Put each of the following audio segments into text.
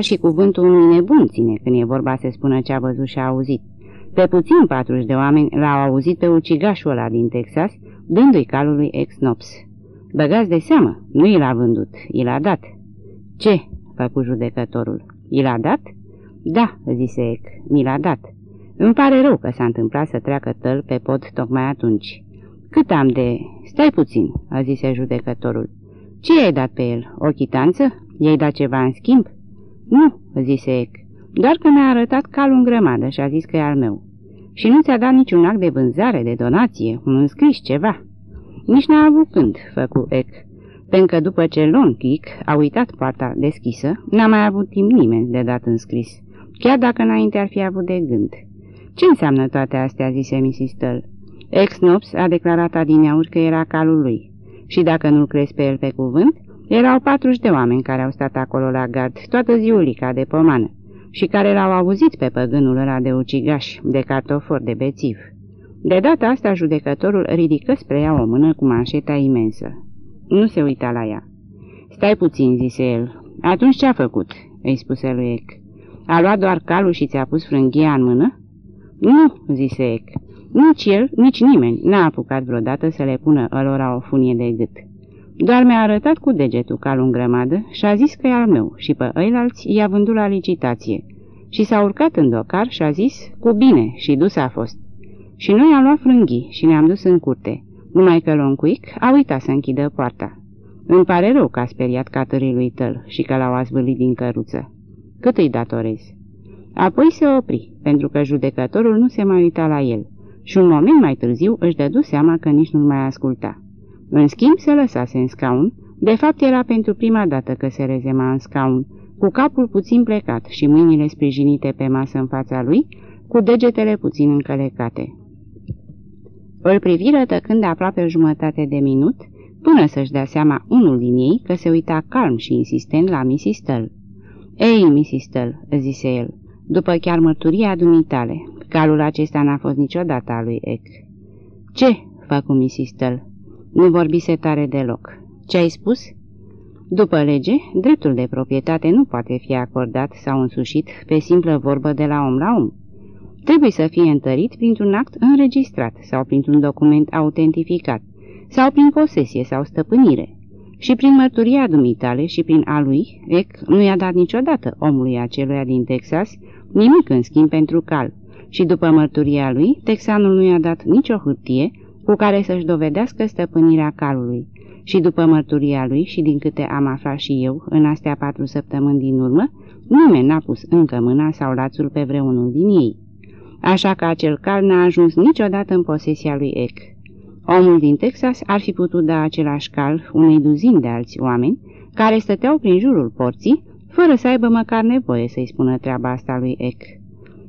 Chiar și cuvântul unui nebun ține când e vorba să spună ce a văzut și a auzit. Pe puțin 40 de oameni l-au auzit pe ucigașul ăla din Texas, dându-i calului ex-nops. Băgați de seamă, nu i l-a vândut, i l-a dat. Ce? făcu judecătorul. I l-a dat? Da, zise Ec, mi l-a dat. Îmi pare rău că s-a întâmplat să treacă tăl pe pod tocmai atunci. Cât am de... Stai puțin, a zise judecătorul. Ce i-ai dat pe el? O chitanță? I-ai dat ceva în schimb? Nu, zise Ec, doar că mi-a arătat calul în grămadă și a zis că e al meu. Și nu ți-a dat niciun act de vânzare, de donație, un înscris, ceva. Nici n-a avut când, făcu Ec, pentru că după ce Lon Kick a uitat poarta deschisă, n-a mai avut timp nimeni de dat înscris, chiar dacă înainte ar fi avut de gând. Ce înseamnă toate astea?" zise Mrs. Tull. Ex-Nops a declarat adineauri că era calul lui și dacă nu-l crezi pe el pe cuvânt, erau patruzeci de oameni care au stat acolo la gard toată ziulica de pomană și care l-au auzit pe păgânul ăla de ucigaș, de cartofor, de bețiv. De data asta judecătorul ridică spre ea o mână cu manșeta imensă. Nu se uita la ea. Stai puțin, zise el. Atunci ce a făcut?" îi spuse lui Ec. A luat doar calul și ți-a pus frânghia în mână?" Nu," zise Ec. Nici el, nici nimeni n-a apucat vreodată să le pună ălora o funie de gât. Doar mi-a arătat cu degetul calul în grămadă și a zis că e al meu și pe ăilalți i-a vândut la licitație. Și s-a urcat în docar și a zis, cu bine, și dus a fost. Și noi am luat frânghii și ne-am dus în curte, numai că Loncuic a uitat să închidă poarta. Îmi pare rău că a speriat catării lui tăl și că l-au azvârlit din căruță. Cât îi datorez? Apoi se opri, pentru că judecătorul nu se mai uita la el și un moment mai târziu își dădu seama că nici nu mai asculta. În schimb se lăsase în scaun, de fapt era pentru prima dată că se rezema în scaun, cu capul puțin plecat și mâinile sprijinite pe masă în fața lui, cu degetele puțin încălecate. Îl priviră tăcând aproape o jumătate de minut, până să-și dea seama unul din ei că se uita calm și insistent la Mrs. Tull. Ei, Mrs. Tull," zise el, după chiar mărturia dumitale, calul acesta n-a fost niciodată a lui Eck." Ce?" făcu Mrs. Tull. Nu vorbise tare deloc. Ce ai spus?" După lege, dreptul de proprietate nu poate fi acordat sau însușit pe simplă vorbă de la om la om. Trebuie să fie întărit printr-un act înregistrat sau printr-un document autentificat sau prin posesie sau stăpânire. Și prin mărturia dumitale și prin a lui, Eck nu i-a dat niciodată omului aceluia din Texas nimic în schimb pentru cal. Și după mărturia lui, texanul nu i-a dat nicio hârtie cu care să-și dovedească stăpânirea calului. Și după mărturia lui și din câte am aflat și eu în astea patru săptămâni din urmă, nimeni n-a pus încă mâna sau lațul pe vreunul din ei. Așa că acel cal n-a ajuns niciodată în posesia lui Eck. Omul din Texas ar fi putut da același cal unei duzini de alți oameni care stăteau prin jurul porții, fără să aibă măcar nevoie să-i spună treaba asta lui Eck.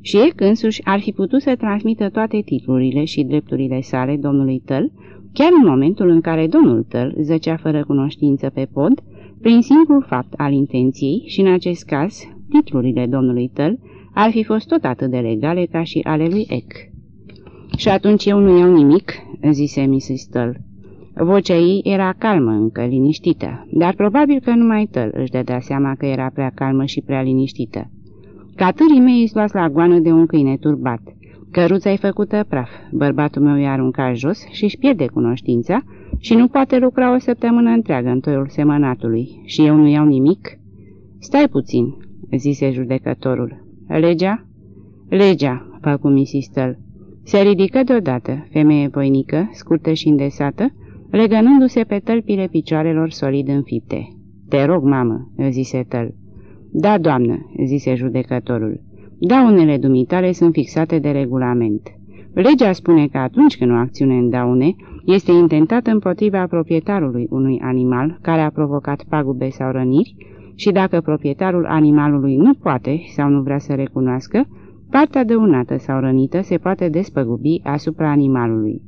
Și Eck însuși ar fi putut să transmită toate titlurile și drepturile sale domnului Tăl, chiar în momentul în care domnul Tăl zăcea fără cunoștință pe pod, prin simplul fapt al intenției și, în acest caz, titlurile domnului Tăl ar fi fost tot atât de legale ca și ale lui Eck. Și atunci eu nu iau nimic, zise Mrs. Tull. Vocea ei era calmă încă, liniștită, dar probabil că numai Tull își dădea seama că era prea calmă și prea liniștită. Catârii mei îți luați la goană de un câine turbat. Căruța-i făcută praf, bărbatul meu i-a aruncat jos și își pierde cunoștința și nu poate lucra o săptămână întreagă în toiul semănatului și eu nu iau nimic? Stai puțin, zise judecătorul. Legea? Legea, făcu Mrs. Tull. Se ridică deodată, femeie voinică, scurtă și îndesată, legănându-se pe tălpile picioarelor solid înfipte. Te rog, mamă, zise Tăl. Da, doamnă, zise judecătorul. Daunele dumitale sunt fixate de regulament. Legea spune că atunci când o acțiune în daune este intentată împotriva proprietarului unui animal care a provocat pagube sau răniri și dacă proprietarul animalului nu poate sau nu vrea să recunoască, partea dăunată sau rănită se poate despăgubi asupra animalului.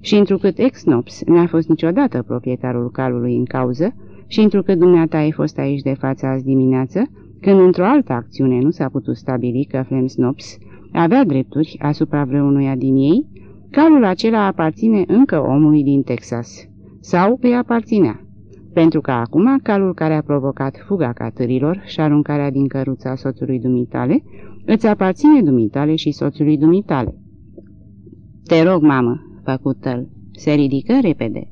Și întrucât ex-nops n-a fost niciodată proprietarul calului în cauză și întrucât dumneata ai fost aici de față azi dimineață, când într-o altă acțiune nu s-a putut stabili că Flemsnops avea drepturi asupra vreunuia din ei, calul acela aparține încă omului din Texas. Sau îi aparținea. pentru că acum calul care a provocat fuga catârilor și aruncarea din căruța soțului dumitale îți aparține dumitale și soțului dumitale. Te rog, mamă, făcut tăl. Se ridică repede.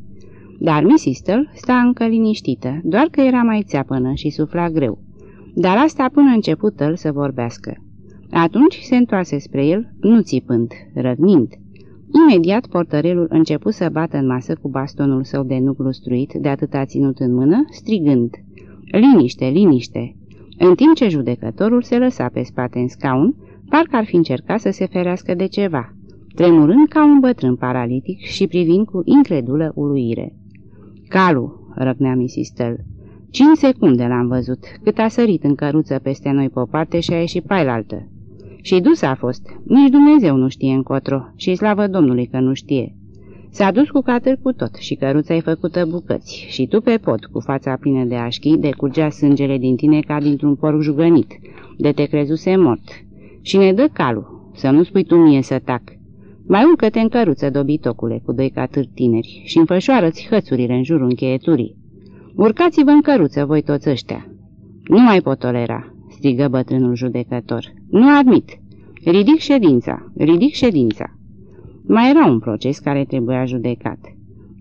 Dar Mrs. Tăl sta încă liniștită, doar că era mai țeapănă și sufla greu. Dar asta până început tăl să vorbească. Atunci se întoarse spre el, nu țipând, răgnind. Imediat portărelul început să bată în masă cu bastonul său de nuc lustruit de atâta ținut în mână, strigând Liniște, liniște! În timp ce judecătorul se lăsa pe spate în scaun, parcă ar fi încercat să se ferească de ceva, tremurând ca un bătrân paralitic și privind cu incredulă uluire. Calu, răgnea Mrs. Tell. Cinci secunde l-am văzut, cât a sărit în căruță peste noi pe o parte și a ieșit pailaltă. Și dus a fost. Nici Dumnezeu nu știe încotro și slavă Domnului că nu știe. S-a dus cu catâr cu tot și căruța e făcută bucăți și tu pe pot, cu fața plină de așchi, de curgea sângele din tine ca dintr-un porc jugănit, de te crezuse mort. Și ne dă calul, să nu spui tu mie să tac. Mai urcă-te în căruță, dobitocule, cu doi catâri tineri, și înfășoară-ți hățurile în jurul încheieturii. Urcați-vă în căruță, voi toți ăștia. Nu mai pot tolera, strigă bătrânul judecător. Nu admit. Ridic ședința, ridic ședința. Mai era un proces care trebuia judecat.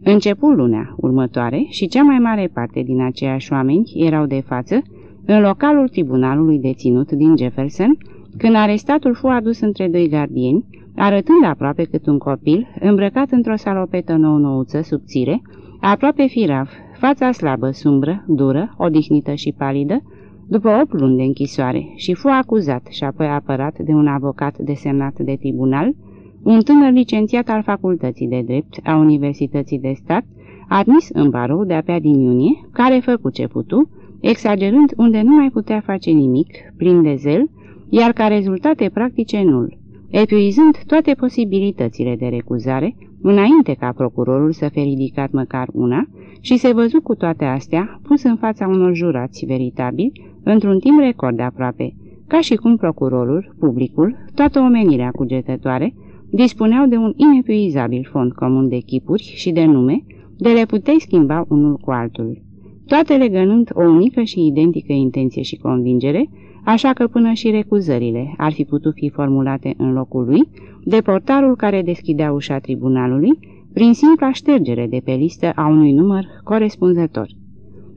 Începu lunea următoare și cea mai mare parte din aceiași oameni erau de față în localul tribunalului deținut din Jefferson, când arestatul fu adus între doi gardieni, arătând aproape cât un copil, îmbrăcat într-o salopetă nou-nouță subțire, aproape firav, fața slabă, sumbră, dură, odihnită și palidă, după 8 luni de închisoare și fu acuzat și apoi apărat de un avocat desemnat de tribunal, un tânăr licențiat al Facultății de Drept a Universității de Stat, admis în barou de-abia din iunie, care făcu ce putu, exagerând unde nu mai putea face nimic, plin de zel, iar ca rezultate practice nul, epuizând toate posibilitățile de recuzare, înainte ca procurorul să fie ridicat măcar una, și se văzu cu toate astea, pus în fața unor jurați veritabili, într-un timp record aproape, ca și cum procurorul, publicul, toată omenirea cugetătoare, dispuneau de un inepuizabil fond comun de chipuri și de nume, de le puteai schimba unul cu altul. Toate legănând o unică și identică intenție și convingere, așa că până și recuzările ar fi putut fi formulate în locul lui, de portarul care deschidea ușa tribunalului, prin simpla ștergere de pe listă a unui număr corespunzător.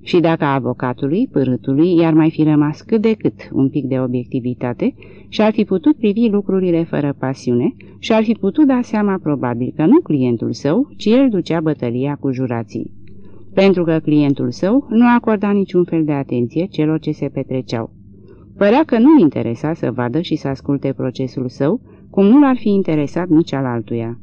Și dacă avocatului, pârâtului, i-ar mai fi rămas cât de cât un pic de obiectivitate și ar fi putut privi lucrurile fără pasiune și ar fi putut da seama probabil că nu clientul său, ci el ducea bătălia cu jurații. Pentru că clientul său nu acorda niciun fel de atenție celor ce se petreceau. Părea că nu interesa să vadă și să asculte procesul său, cum nu l-ar fi interesat nici al altuia.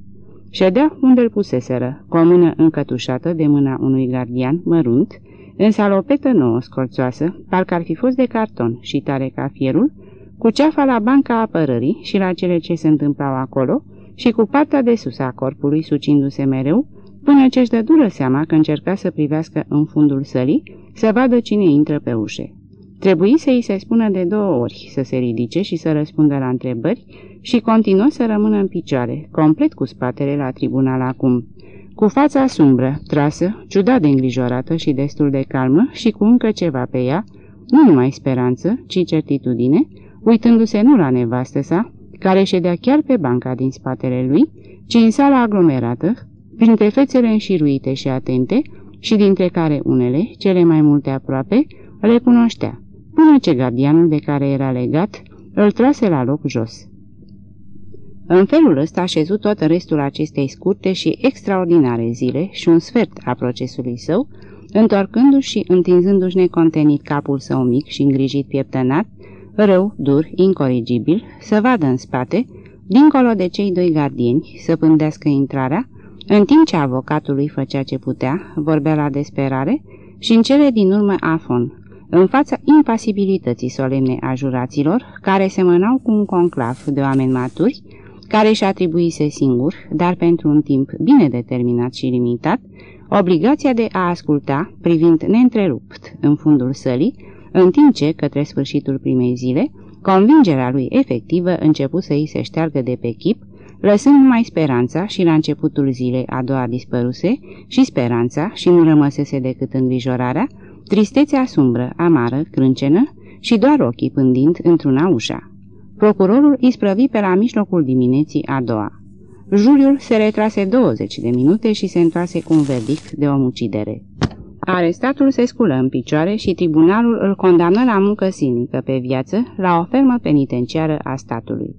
Ședea unde îl puseseră, cu o mână încătușată de mâna unui gardian mărunt, în salopetă nouă scorțoasă, parcă ar fi fost de carton și tare ca fierul, cu ceafa la banca apărării și la cele ce se întâmplau acolo și cu partea de sus a corpului sucindu-se mereu, până ce-și dă dură seama că încerca să privească în fundul sălii, să vadă cine intră pe ușe. Trebuie să îi se spună de două ori să se ridice și să răspundă la întrebări și continuă să rămână în picioare, complet cu spatele la tribunal acum, cu fața sumbră, trasă, ciudat de îngrijorată și destul de calmă și cu încă ceva pe ea, nu numai speranță, ci certitudine, uitându-se nu la nevastă sa, care ședea chiar pe banca din spatele lui, ci în sala aglomerată, printre fețele înșiruite și atente, și dintre care unele, cele mai multe aproape, le cunoștea, până ce gardianul de care era legat îl trase la loc jos. În felul ăsta a șezut tot restul acestei scurte și extraordinare zile și un sfert a procesului său, întorcându-și și întinzându-și necontenit capul său mic și îngrijit pieptănat, rău, dur, incorrigibil, să vadă în spate, dincolo de cei doi gardieni, să pândească intrarea, în timp ce avocatul lui făcea ce putea, vorbea la desperare și în cele din urmă afon, în fața impasibilității solemne a juraților, care semănau cu un conclav de oameni maturi, care și atribuise singur, dar pentru un timp bine determinat și limitat, obligația de a asculta, privind neîntrerupt în fundul sălii, în timp ce, către sfârșitul primei zile, convingerea lui efectivă început să îi se șteargă de pe chip, lăsând numai speranța și la începutul zilei a doua dispăruse și speranța și nu rămăsese decât îngrijorarea, tristețea sumbră, amară, crâncenă și doar ochii pândind într-una ușa. Procurorul isprăvi pe la mijlocul dimineții a doua. Juliul se retrase 20 de minute și se întoarse cu un verdict de omucidere. Arestatul se sculă în picioare și tribunalul îl condamnă la muncă silnică pe viață la o fermă penitenciară a statului.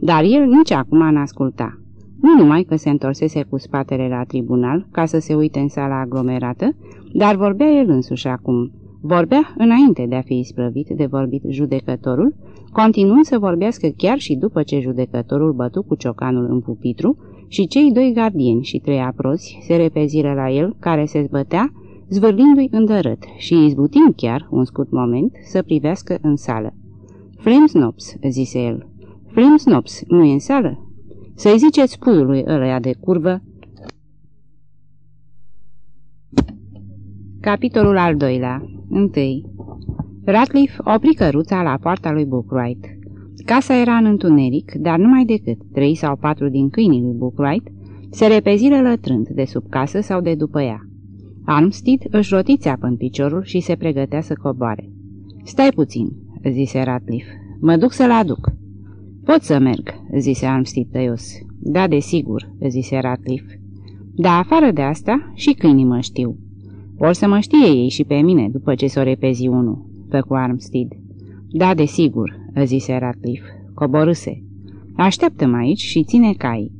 Dar el nici acum n-asculta. Nu numai că se întorsese cu spatele la tribunal ca să se uite în sala aglomerată, dar vorbea el însuși acum. Vorbea înainte de a fi isprăvit de vorbit judecătorul, continuând să vorbească chiar și după ce judecătorul bătu cu ciocanul în pupitru și cei doi gardieni și trei aprozi se repeziră la el care se zbătea, zvârlindu-i îndărât și izbutind chiar un scurt moment să privească în sală. Flamsnops, zise el. Flamsnops, nu e în sală? Să-i ziceți puiului ălăia de curvă. Capitolul al doilea. Întâi. Ratliff opri căruța la poarta lui Bookwright. Casa era în întuneric, dar numai decât trei sau patru din câinii lui Bookwright se repeziră lătrând de sub casă sau de după ea. Armstead își roti țeapă în piciorul și se pregătea să coboare. Stai puțin," zise Ratliff. Mă duc să-l aduc." Pot să merg," zise Armstead tăios. Da, desigur," zise Ratliff. Da, afară de asta, și câinii mă știu. Or să mă știe ei și pe mine după ce s-o repezi unul făcu Armstead. Da, desigur, zise Ratliff. Coborâse. Așteaptă-mă aici și ține cai.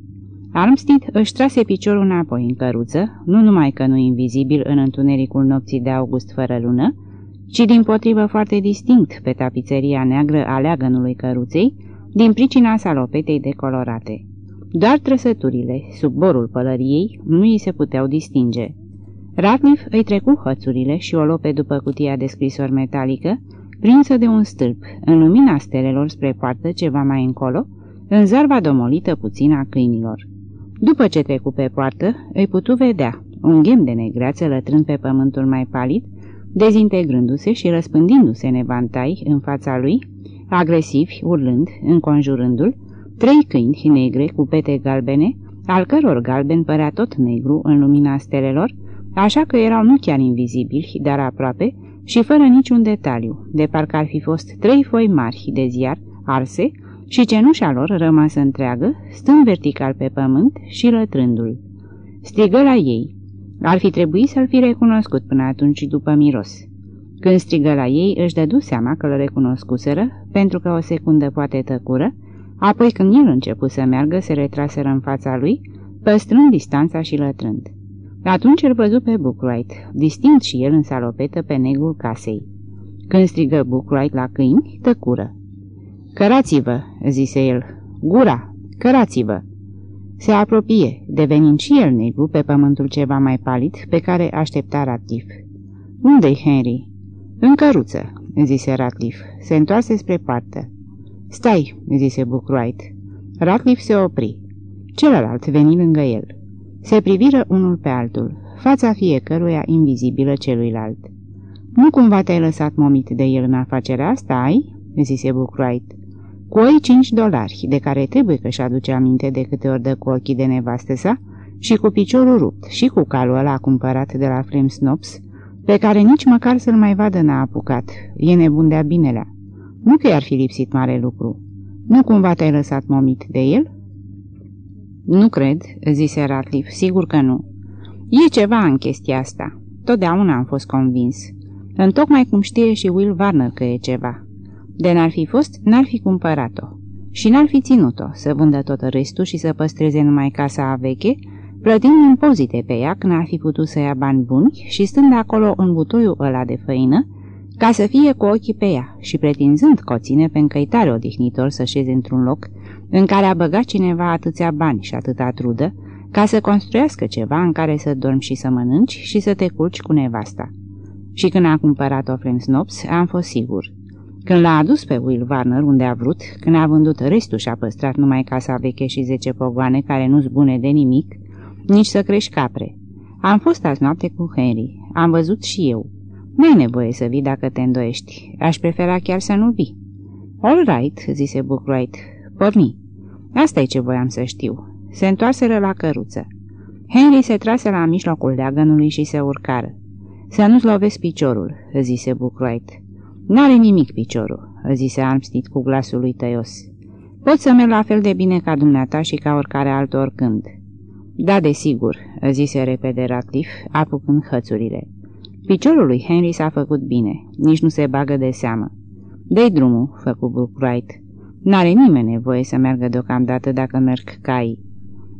Armstead își trase piciorul înapoi în căruță, nu numai că nu invizibil în întunericul nopții de august fără lună, ci din potrivă foarte distinct pe tapiseria neagră a leagănului căruței, din pricina salopetei decolorate. Doar trăsăturile, sub borul pălăriei, nu îi se puteau distinge. Ratliff îi trecu hățurile și o lope după cutia de scrisori metalică, prinsă de un stâlp, în lumina stelelor spre poartă ceva mai încolo, în zarva domolită puțin a câinilor. După ce trecu pe poartă, îi putu vedea un ghem de negreață lătrând pe pământul mai palid, dezintegrându-se și răspândindu-se nevantai în fața lui, agresivi, urlând, înconjurându-l, trei câini negre cu pete galbene, al căror galben părea tot negru în lumina stelelor, așa că erau nu chiar invizibili, dar aproape și fără niciun detaliu, de parcă ar fi fost trei foi mari de ziar arse și cenușa lor rămasă întreagă, stând vertical pe pământ și lătrându-l. Strigă la ei. Ar fi trebuit să-l fi recunoscut până atunci după miros. Când strigă la ei, își dădu seama că îl recunoscuseră, pentru că o secundă poate tăcură, apoi când el început să meargă, se retraseră în fața lui, păstrând distanța și lătrând. Atunci îl văzu pe Bookwright, distinct și el în salopetă pe negrul casei. Când strigă Bookwright la câini, tăcură. Cărați-vă, zise el. Gura, cărați-vă. Se apropie, devenind și el negru pe pământul ceva mai palid pe care aștepta Ratliff. Unde-i Henry? În căruță, zise Ratliff. Se întoarse spre poartă. Stai, zise Bookwright. Ratliff se opri. Celălalt veni lângă el. Se priviră unul pe altul, fața fiecăruia invizibilă celuilalt. Nu cumva te-ai lăsat momit de el în afacerea asta, ai?" zise Bookwright. Cu oi cinci dolari, de care trebuie că-și aduce aminte de câte ori dă cu ochii de nevastă sa, și cu piciorul rupt, și cu calul ăla cumpărat de la Flem Snops, pe care nici măcar să-l mai vadă n-a apucat. E nebun de-a binelea. Nu că i-ar fi lipsit mare lucru. Nu cumva te-ai lăsat momit de el?" Nu cred," zise Ratliff, sigur că nu. E ceva în chestia asta. Totdeauna am fost convins. Întocmai cum știe și Will Warner că e ceva. De n-ar fi fost, n-ar fi cumpărat-o. Și n-ar fi ținut-o să vândă tot restul și să păstreze numai casa a veche, plătind impozite pe ea când ar fi putut să ia bani buni și stând acolo în butoiul ăla de făină, ca să fie cu ochii pe ea și pretinzând că o ține pe încăitare odihnitor să șeze într-un loc în care a băgat cineva atâția bani și atâta trudă, ca să construiască ceva în care să dormi și să mănânci și să te culci cu nevasta. Și când a cumpărat-o Snops, am fost sigur. Când l-a adus pe Will Warner unde a vrut, când a vândut restul și a păstrat numai casa veche și zece pogoane care nu-s bune de nimic, nici să crești capre. Am fost azi noapte cu Henry, am văzut și eu. Nu ai nevoie să vii dacă te îndoiești, aș prefera chiar să nu vii. All right, zise Bookwright, porni. asta e ce voiam să știu. Se întoarseră la căruță. Henry se trase la mijlocul leagănului și se urcară. Să nu-ți lovesc piciorul, zise Bucroit. N-are nimic piciorul, zise Armstead cu glasul lui tăios. Pot să merg la fel de bine ca dumneata și ca oricare alt oricând. Da, desigur, zise repede Ratcliffe, apucând hățurile. Piciorul lui Henry s-a făcut bine, nici nu se bagă de seamă. Dă-i drumul, făcu Brookright. N-are nimeni nevoie să meargă deocamdată dacă merg cai.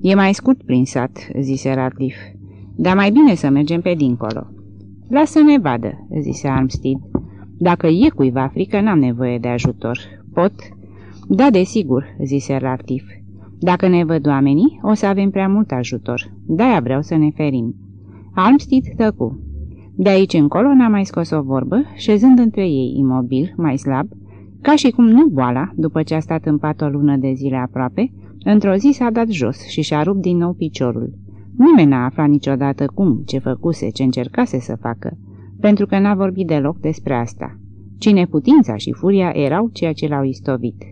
E mai scurt prin sat, zise Ratcliffe, dar mai bine să mergem pe dincolo. Lasă ne vadă, zise Armstead. Dacă e cuiva frică, n-am nevoie de ajutor. Pot? Da, desigur, zise Ratcliffe. Dacă ne văd oamenii, o să avem prea mult ajutor. De-aia vreau să ne ferim. Armstead tăcu. De aici încolo n-a mai scos o vorbă, șezând între ei imobil, mai slab, ca și cum nu boala, după ce a stat în pat o lună de zile aproape, într-o zi s-a dat jos și și-a rupt din nou piciorul. Nimeni n-a aflat niciodată cum, ce făcuse, ce încercase să facă, pentru că n-a vorbit deloc despre asta. Cine putința și furia erau ceea ce l-au istovit.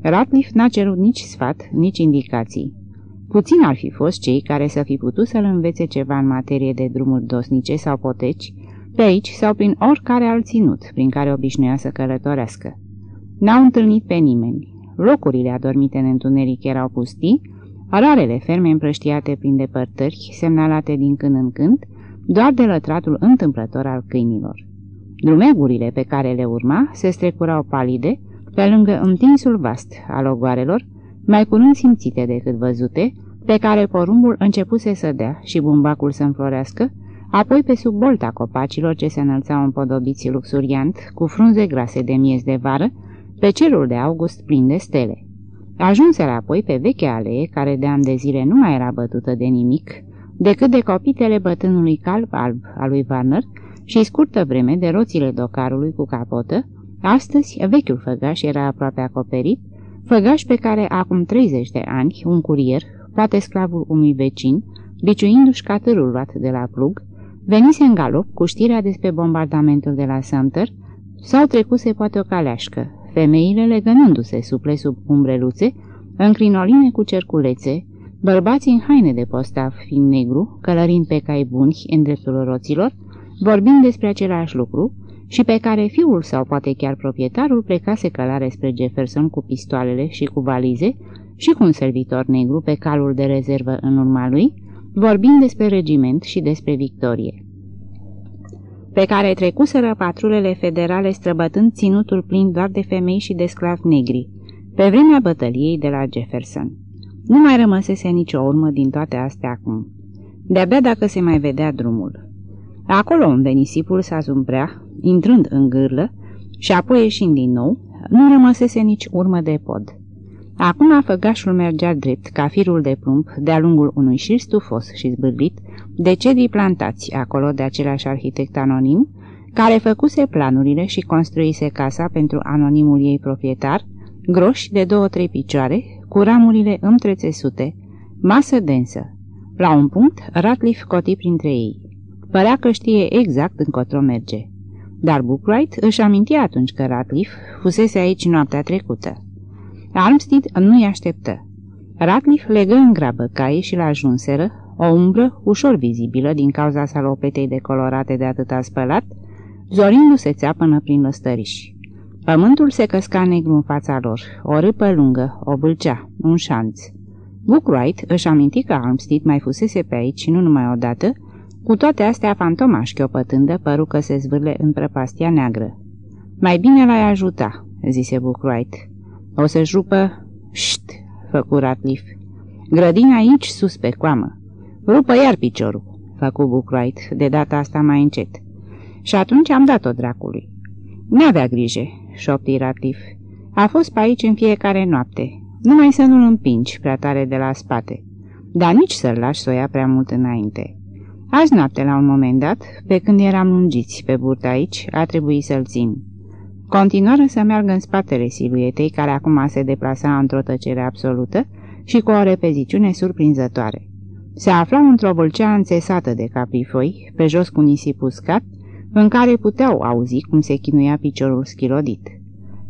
Ratliff n-a cerut nici sfat, nici indicații. Puțin ar fi fost cei care să fi putut să-l învețe ceva în materie de drumuri dosnice sau poteci, pe aici sau prin oricare alt ținut prin care obișnuia să călătorească. N-au întâlnit pe nimeni. Locurile adormite în întuneric erau pustii, rarele ferme împrăștiate prin depărtări, semnalate din când în când, doar de lătratul întâmplător al câinilor. Drumegurile pe care le urma se strecurau palide, pe lângă întinsul vast al ogoarelor, mai curând simțite decât văzute, pe care porumbul începuse să dea și bumbacul să înflorească, apoi pe sub bolta copacilor ce se înălțau împodobiți luxuriant, cu frunze grase de miez de vară, pe cerul de august plin de stele. Ajunseră apoi pe vechea alee, care de ani de zile nu mai era bătută de nimic, decât de copitele bătânului calb alb al lui Warner și scurtă vreme de roțile docarului cu capotă, astăzi vechiul făgaș era aproape acoperit, făgaș pe care acum 30 de ani un curier, poate sclavul unui vecin, biciuindu-și catârul luat de la plug, venise în galop cu știrea despre bombardamentul de la Sumter sau trecuse poate o caleașcă, femeile legănându-se suple sub umbreluțe, în crinoline cu cerculețe, bărbații în haine de postav fin negru, călărind pe cai buni în dreptul roților, vorbind despre același lucru, și pe care fiul sau poate chiar proprietarul plecase călare spre Jefferson cu pistoalele și cu valize și cu un servitor negru pe calul de rezervă în urma lui, vorbind despre regiment și despre victorie pe care trecuseră patrulele federale străbătând ținutul plin doar de femei și de sclavi negri, pe vremea bătăliei de la Jefferson. Nu mai rămăsese nicio urmă din toate astea acum. De-abia dacă se mai vedea drumul. Acolo unde nisipul s-a zumprea, intrând în gârlă și apoi ieșind din nou, nu rămăsese nici urmă de pod. Acum făgașul mergea drept, ca firul de plumb, de-a lungul unui șir stufos și zbârlit, de cedii plantați acolo de același arhitect anonim, care făcuse planurile și construise casa pentru anonimul ei proprietar, groși de două-trei picioare, cu ramurile întrețesute, masă densă. La un punct, Ratliff coti printre ei. Părea că știe exact încotro merge. Dar Bookwright își amintia atunci că Ratliff fusese aici noaptea trecută. Armstead nu-i așteptă. Ratliff legă în grabă caii și l-ajunseră, o umbră ușor vizibilă din cauza salopetei decolorate de atâta spălat, zorindu-se țea până prin lăstăriși. Pământul se căsca negru în fața lor, o râpă lungă, o bâlcea, un șanț. Bookwright își aminti că Armstead mai fusese pe aici nu numai odată, cu toate astea fantomaș șchiopătândă păru că se zvârle în prăpastia neagră. Mai bine l-ai ajuta," zise Bookwright. O să-și rupă... Șt!" făcu Ratliff. Grădina aici sus pe coamă. Rupă iar piciorul, făcu Bookwright, de data asta mai încet. Și atunci am dat-o dracului. N-avea grijă, șopti Ratliff. A fost pe aici în fiecare noapte. Numai să nu-l împingi prea tare de la spate, dar nici să-l lași să o ia prea mult înainte. Azi noapte, la un moment dat, pe când eram lungiți pe burtă aici, a trebuit să-l țin. Continuară să meargă în spatele siluetei, care acum se deplasa într-o tăcere absolută și cu o repeziciune surprinzătoare. Se aflau într-o vâlcea înțesată de caprifoi, pe jos cu nisip uscat, în care puteau auzi cum se chinuia piciorul schilodit.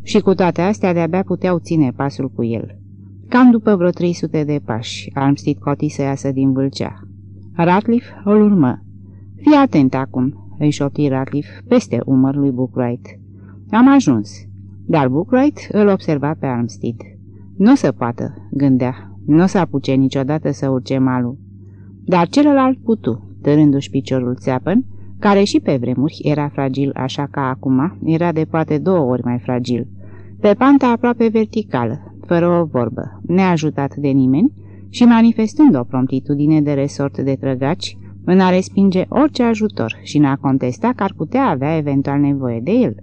Și cu toate astea de-abia puteau ține pasul cu el. Cam după vreo 300 de pași, Armstead coti să iasă din vâlcea. Ratliff îl urmă. Fii atent acum, îi șopti Ratliff peste umăr lui Bookwright. Am ajuns, dar Bookwright îl observa pe Armstead. Nu se poată, gândea, nu s-a apuce niciodată să urce malul. Dar celălalt putu, târându-și piciorul țeapăn, care și pe vremuri era fragil așa ca acum, era de poate două ori mai fragil. Pe panta aproape verticală, fără o vorbă, neajutat de nimeni și manifestând o promptitudine de resort de trăgaci în a respinge orice ajutor și în a contesta că ar putea avea eventual nevoie de el.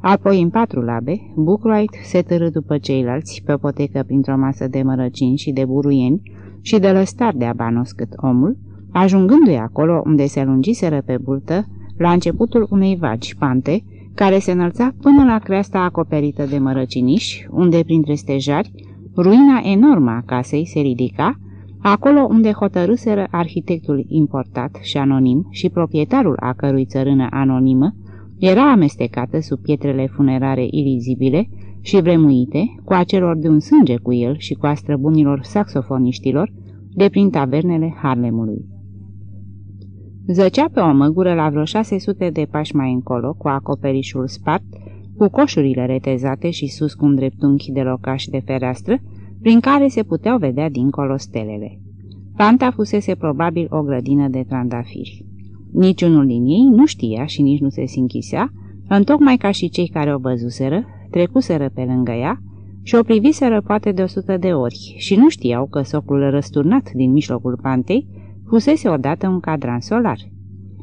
Apoi, în patru labe, Bookwright se târâ după ceilalți pe potecă printr-o masă de mărăcini și de buruieni și de lăstar de abanos cât omul, ajungându-i acolo unde se lungiseră pe burtă, la începutul unei vagi pante, care se înălța până la creasta acoperită de mărăciniși, unde, printre stejari, ruina enormă a casei se ridica, acolo unde hotărâseră arhitectul importat și anonim și proprietarul a cărui țărână anonimă era amestecată sub pietrele funerare irizibile și vremuite, cu acelor de un sânge cu el și cu a străbunilor saxofoniștilor, de prin tavernele Harlemului. Zăcea pe o măgură la vreo 600 de pași mai încolo, cu acoperișul spart, cu coșurile retezate și sus cu un dreptunghi de locaș de fereastră, prin care se puteau vedea dincolo stelele. Panta fusese probabil o grădină de trandafiri. Niciunul din ei nu știa și nici nu se sinchisea, întocmai ca și cei care o văzuseră, trecuseră pe lângă ea și o priviseră poate de o sută de ori și nu știau că socul răsturnat din mijlocul pantei fusese odată un cadran solar.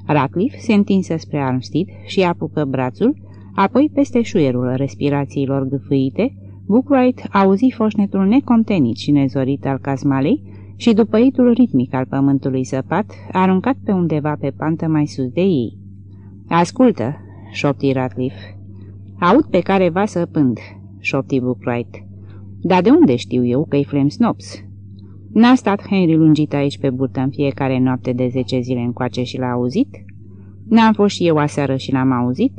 Ratcliffe se întinse spre Armstead și apucă brațul, apoi peste șuierul respirațiilor gâfâite, Bookwright auzi foșnetul necontenit și nezorit al casmalei și după itul ritmic al pământului săpat, aruncat pe undeva pe pantă mai sus de ei. Ascultă, șopti Ratcliffe. Aud pe care va să pând, șopti Bookwright. Dar de unde știu eu că-i Flem Snops? N-a stat Henry lungit aici pe burtă în fiecare noapte de zece zile încoace și l-a auzit? N-am fost și eu aseară și l-am auzit?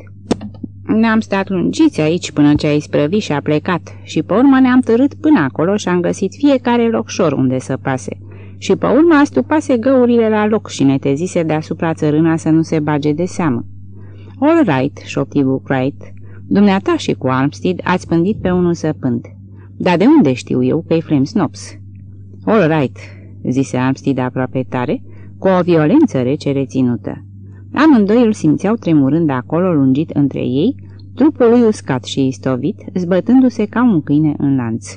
Ne-am stat lungiți aici până ce a isprăvit și a plecat și pe urmă ne-am târât până acolo și am găsit fiecare locșor unde să pase. Și pe urmă astupase găurile la loc și ne tezise deasupra țărâna să nu se bage de seamă. All right, șopti Bookwright. Dumneata și cu Armstead ați pândit pe unul săpând. Dar de unde știu eu că-i Flem Snops? All right, zise Armstead aproape tare, cu o violență rece reținută. Amândoi îl simțeau tremurând acolo lungit între ei, trupul lui uscat și istovit, zbătându-se ca un câine în lanț.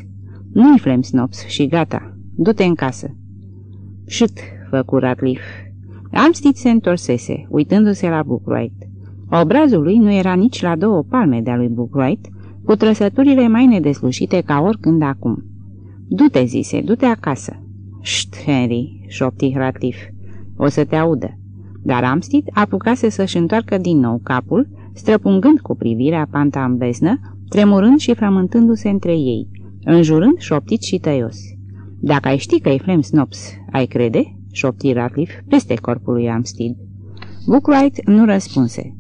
Nu-i Flem Snops și gata, du-te în casă. Șut, făcu Ratcliffe. Armstead se întorsese, uitându-se la Bookwright. Obrazul lui nu era nici la două palme de-a lui Bookwright, cu trăsăturile mai nedeslușite ca oricând acum. Du-te, zise, du-te acasă. Șt, Henry, șopti Ratcliffe, o să te audă. Dar Amstead apucase să-și întoarcă din nou capul, străpungând cu privirea panta în beznă, tremurând și frământându-se între ei, înjurând șoptit și tăios. Dacă ai ști că e Flem Snops, ai crede?" șopti Ratcliffe peste corpul lui Amstead. Bookwright nu răspunse.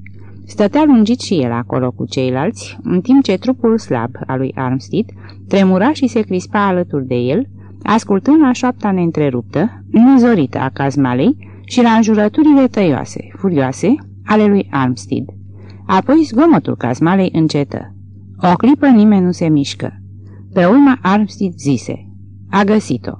Stătea lungit și el acolo cu ceilalți, în timp ce trupul slab al lui Armstead tremura și se crispa alături de el, ascultând la șoapta neîntreruptă, nezorită a cazmalei și la înjurăturile tăioase, furioase, ale lui Armstead. Apoi zgomotul cazmalei încetă. O clipă nimeni nu se mișcă. Pe urmă Armstead zise, a găsit-o.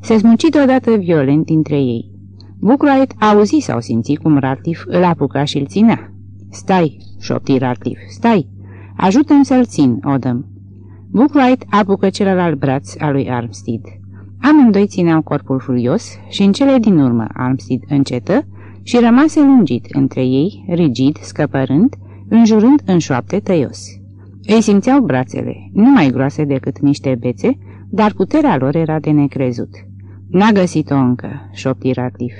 Se smuci odată violent dintre ei. Bucroait auzi sau simți cum Ratliff îl apuca și îl ținea. Stai, șopti Ratliff, stai, ajută-mi să-l țin, Odăm. Bucroait apucă celălalt braț al lui Armstead. Amândoi țineau corpul furios și în cele din urmă Armstead încetă și rămase lungit între ei, rigid, scăpărând, înjurând în șoapte tăios. Ei simțeau brațele, nu mai groase decât niște bețe, dar puterea lor era de necrezut. N-a găsit-o încă, șopti Ratliff.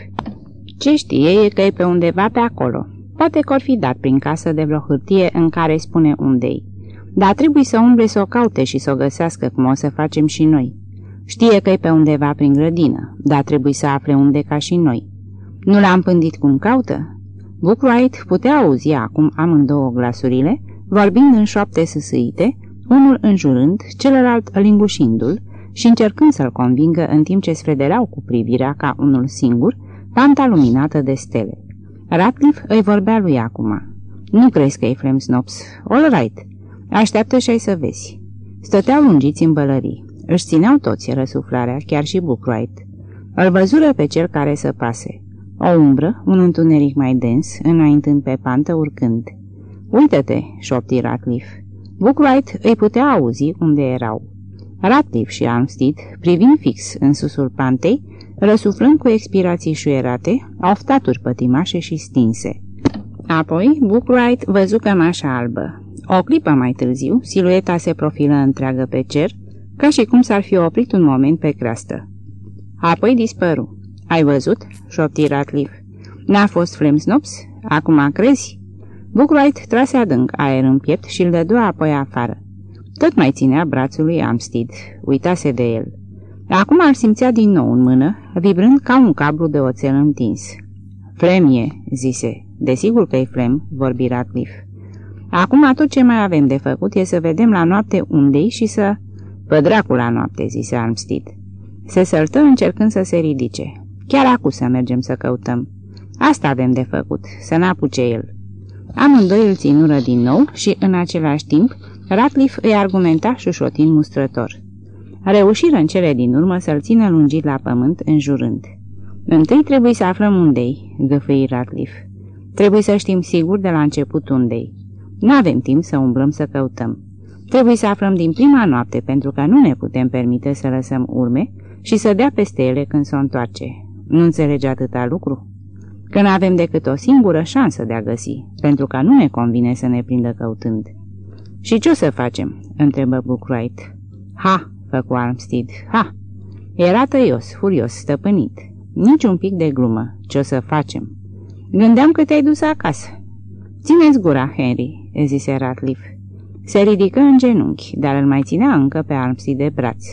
Ce știe e că e pe undeva pe acolo. Poate că or fi dat prin casă de vreo hârtie în care spune unde-i. Dar trebuie să umble să o caute și să o găsească cum o să facem și noi. Știe că e pe undeva prin grădină, dar trebuie să afle unde ca și noi. Nu l-am pândit cum caută? Bookwright putea auzi acum amândouă glasurile, vorbind în șoapte sâsâite, unul înjurând, celălalt lingușindu-l, și încercând să-l convingă în timp ce sfredelau cu privirea ca unul singur, panta luminată de stele. Ratcliffe îi vorbea lui acum. Nu crezi că e Flem Snops? All right. Așteaptă și ai să vezi. Stăteau lungiți în bălării. Își țineau toți răsuflarea, chiar și Bookwright. Îl văzură pe cel care să pase. O umbră, un întuneric mai dens, înaintând pe pantă urcând. Uită-te, șopti Ratcliffe. Bookwright îi putea auzi unde erau. Ratcliffe și Armstead, privind fix în susul pantei, răsuflând cu expirații șuierate, oftaturi pătimașe și stinse. Apoi, Bookwright văzu cămașa albă. O clipă mai târziu, silueta se profilă întreagă pe cer, ca și cum s-ar fi oprit un moment pe creastă. Apoi dispăru. Ai văzut?" șopti Ratcliffe. N-a fost Flemsnops? Acum crezi?" Bookwright trase adânc aer în piept și îl dădu apoi afară. Tot mai ținea brațul lui Amstead, uitase de el. Acum îl simțea din nou în mână, vibrând ca un cablu de oțel întins. Flemie, zise. Desigur că e Flem, vorbi Ratcliffe. Acum tot ce mai avem de făcut e să vedem la noapte unde și să... Pă dracu la noapte, zise Armstead. Se săltă încercând să se ridice. Chiar acum să mergem să căutăm. Asta avem de făcut, să n-apuce el. Amândoi îl ținură din nou și, în același timp, Ratcliffe îi argumenta șușotin mustrător. Reușiră în cele din urmă să-l țină lungit la pământ, înjurând. Întâi trebuie să aflăm unde-i, găfăi Ratcliffe. Trebuie să știm sigur de la început unde-i. Nu avem timp să umblăm să căutăm. Trebuie să aflăm din prima noapte, pentru că nu ne putem permite să lăsăm urme și să dea peste ele când se întoarce. Nu înțelege atâta lucru? Că nu avem decât o singură șansă de a găsi, pentru că nu ne convine să ne prindă căutând. Și ce o să facem?" întrebă Bookwright. Ha!" făcu Armstead. Ha!" Era tăios, furios, stăpânit. Nici un pic de glumă. Ce o să facem?" Gândeam că te-ai dus acasă." Țineți gura, Henry," zise Ratliff. Se ridică în genunchi, dar îl mai ținea încă pe Armstead de braț.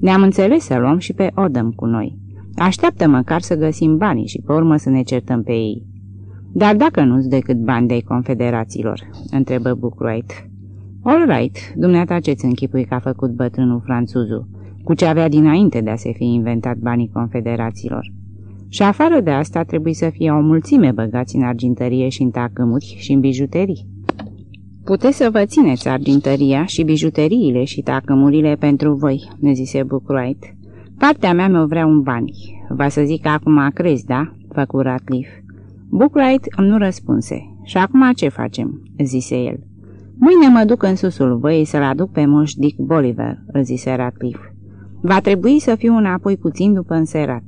Ne-am înțeles să luăm și pe Odăm cu noi. Așteaptă măcar să găsim banii și pe urmă să ne certăm pe ei. Dar dacă nu-ți decât bani de confederațiilor?" întrebă Bookwright. All right, dumneata ce-ți închipui că a făcut bătrânul franțuzul, cu ce avea dinainte de a se fi inventat banii confederațiilor. Și afară de asta trebuie să fie o mulțime băgați în argintărie și în tacâmuri și în bijuterii. Puteți să vă țineți argintăria și bijuteriile și tacămurile pentru voi, ne zise Bookwright. Partea mea mi-o vrea un bani. Va să zic că acum crezi, da? Făcu Ratliff. Bookwright nu răspunse. Și acum ce facem? zise el. Mâine mă duc în susul văii să-l aduc pe moș Dick Bolivar, zise Ratliff. Va trebui să fiu înapoi puțin după înserat.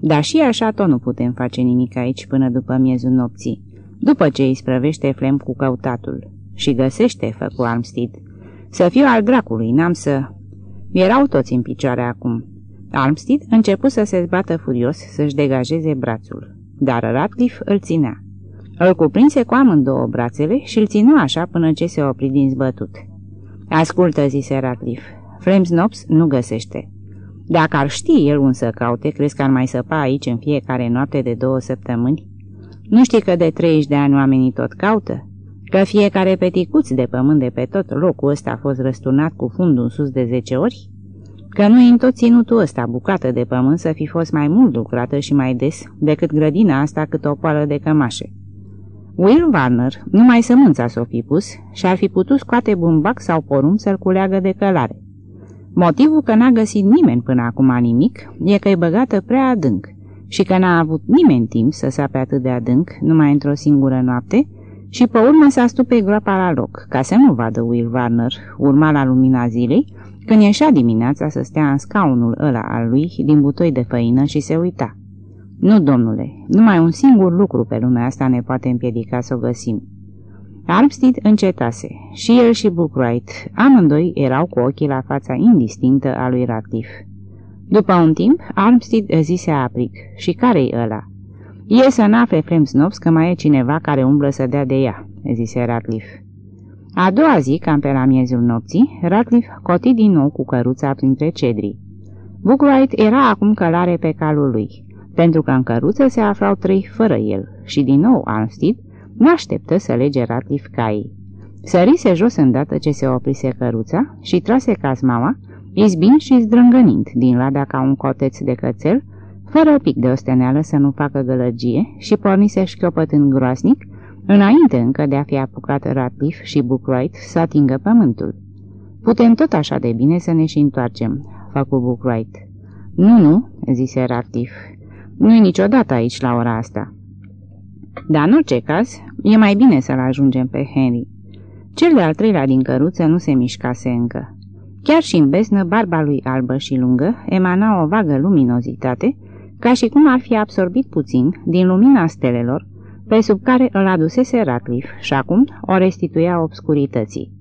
Dar și așa tot nu putem face nimic aici până după miezul nopții, după ce îi sprăvește Flem cu căutatul. Și găsește, făcu Armstead. Să fiu al dracului, n-am să... Erau toți în picioare acum. Armstead început să se zbată furios, să-și degajeze brațul. Dar Ratcliffe îl ținea. Îl cuprinse cu amândouă brațele și îl ținu așa până ce se opri din zbătut. Ascultă, zise Ratcliffe, Flamesnops nu găsește. Dacă ar ști el un să caute, crezi că ar mai săpa aici în fiecare noapte de două săptămâni? Nu știi că de 30 de ani oamenii tot caută? Că fiecare peticuț de pământ de pe tot locul ăsta a fost răsturnat cu fundul în sus de 10 ori? Că nu e în tot ținutul ăsta bucată de pământ să fi fost mai mult lucrată și mai des decât grădina asta cât o poală de cămașe. Will Warner, numai sămânța s-o fi pus și ar fi putut scoate bumbac sau porum să-l culeagă de călare. Motivul că n-a găsit nimeni până acum nimic e că e băgată prea adânc și că n-a avut nimeni timp să sape atât de adânc numai într-o singură noapte și pe urmă să astupe groapa la loc, ca să nu vadă Will Warner, urma la lumina zilei, când ieșea dimineața să stea în scaunul ăla al lui din butoi de făină și se uita. Nu, domnule, numai un singur lucru pe lumea asta ne poate împiedica să o găsim. Armstead încetase. Și el și Bookwright, amândoi erau cu ochii la fața indistinctă a lui Ratcliffe. După un timp, Armstead zise aprig. Și care-i ăla? E să n-afle Flemsnops că mai e cineva care umblă să dea de ea, zise Ratcliffe. A doua zi, cam pe la miezul nopții, Ratcliffe coti din nou cu căruța printre cedrii. Bookwright era acum călare pe calul lui, pentru că în căruță se aflau trei fără el și din nou Armstead n-așteptă să lege Ratcliffe caii. Sărise jos îndată ce se oprise căruța și trase cazmaua, izbind și zdrângănind din lada ca un coteț de cățel, fără pic de osteneală să nu facă gălăgie și pornise șchiopătând groasnic, înainte încă de a fi apucat Ratliff și Bookwright să atingă pământul. Putem tot așa de bine să ne și întoarcem, făcu Bookwright. Nu, nu, zise Ratliff, nu-i niciodată aici la ora asta. Dar în orice caz, e mai bine să-l ajungem pe Henry. Cel de-al treilea din căruță nu se mișcase încă. Chiar și în besnă, barba lui albă și lungă emana o vagă luminozitate, ca și cum ar fi absorbit puțin din lumina stelelor, pe sub care îl adusese Ratliff și acum o restituia obscurității.